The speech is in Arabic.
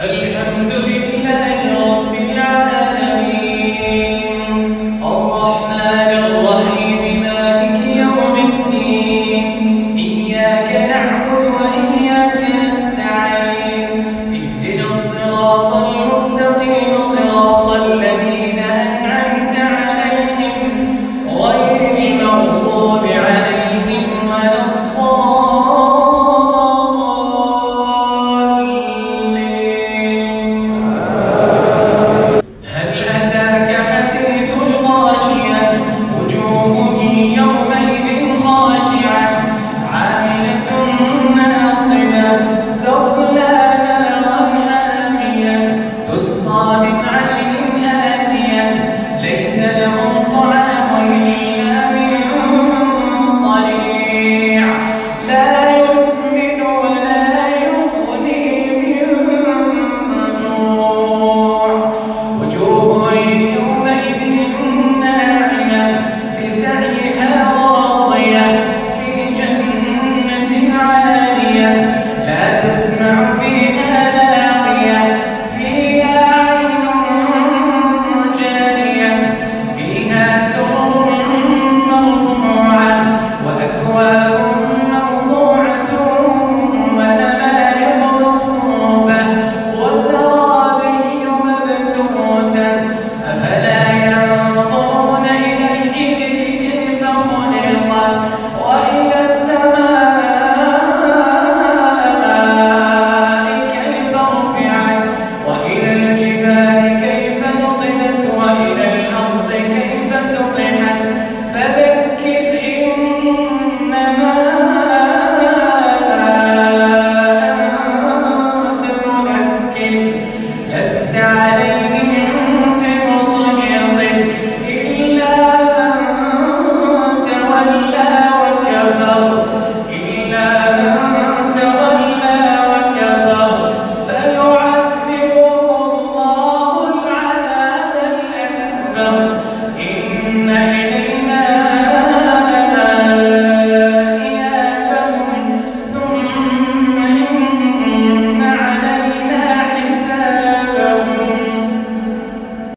الحمد لله